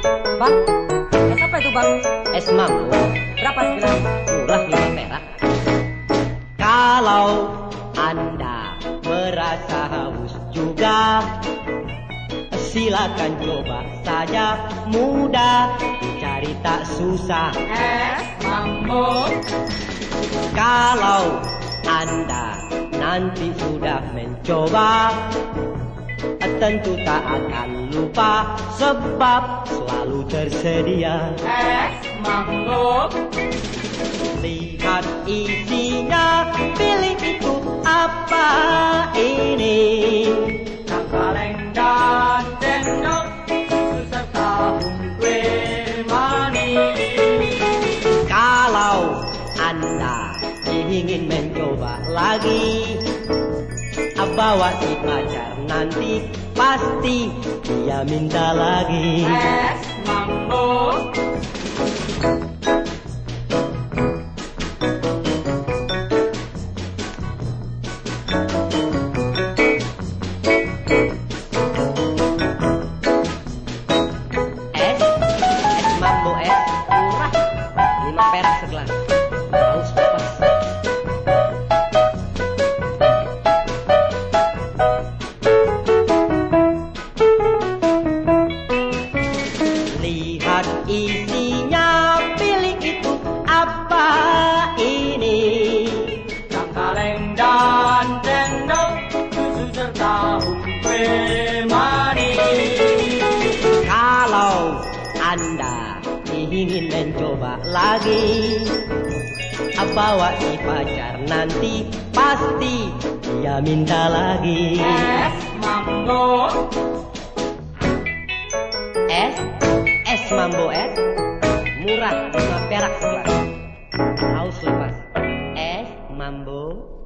Bang, es apa itu bang? Es mambo, Berapa segelas? murah lima perak. Kalau Anda merasa haus juga, silakan coba saja. Mudah, cari tak susah. Es mambo. Kalau Anda nanti sudah mencoba, tentu tak akan lupa sebab selalu tersedia. Es mambo. Lihat isinya, pilih itu apa ini. Kaleng dan susu serta kue manis. Kalau Anda ingin mencoba lagi, bawa si pacar nanti pasti dia minta lagi. Es mambo. Es, es mambo es, murah, lima perak segelas. Lihat isinya, pilih itu apa ini. Dan susu serta. Kalau Anda ingin mencoba lagi, bawa si pacar nanti pasti dia minta lagi. Es mambo. Es, es mambo es, murah lima perak segelas. Haus lepas. Es mambo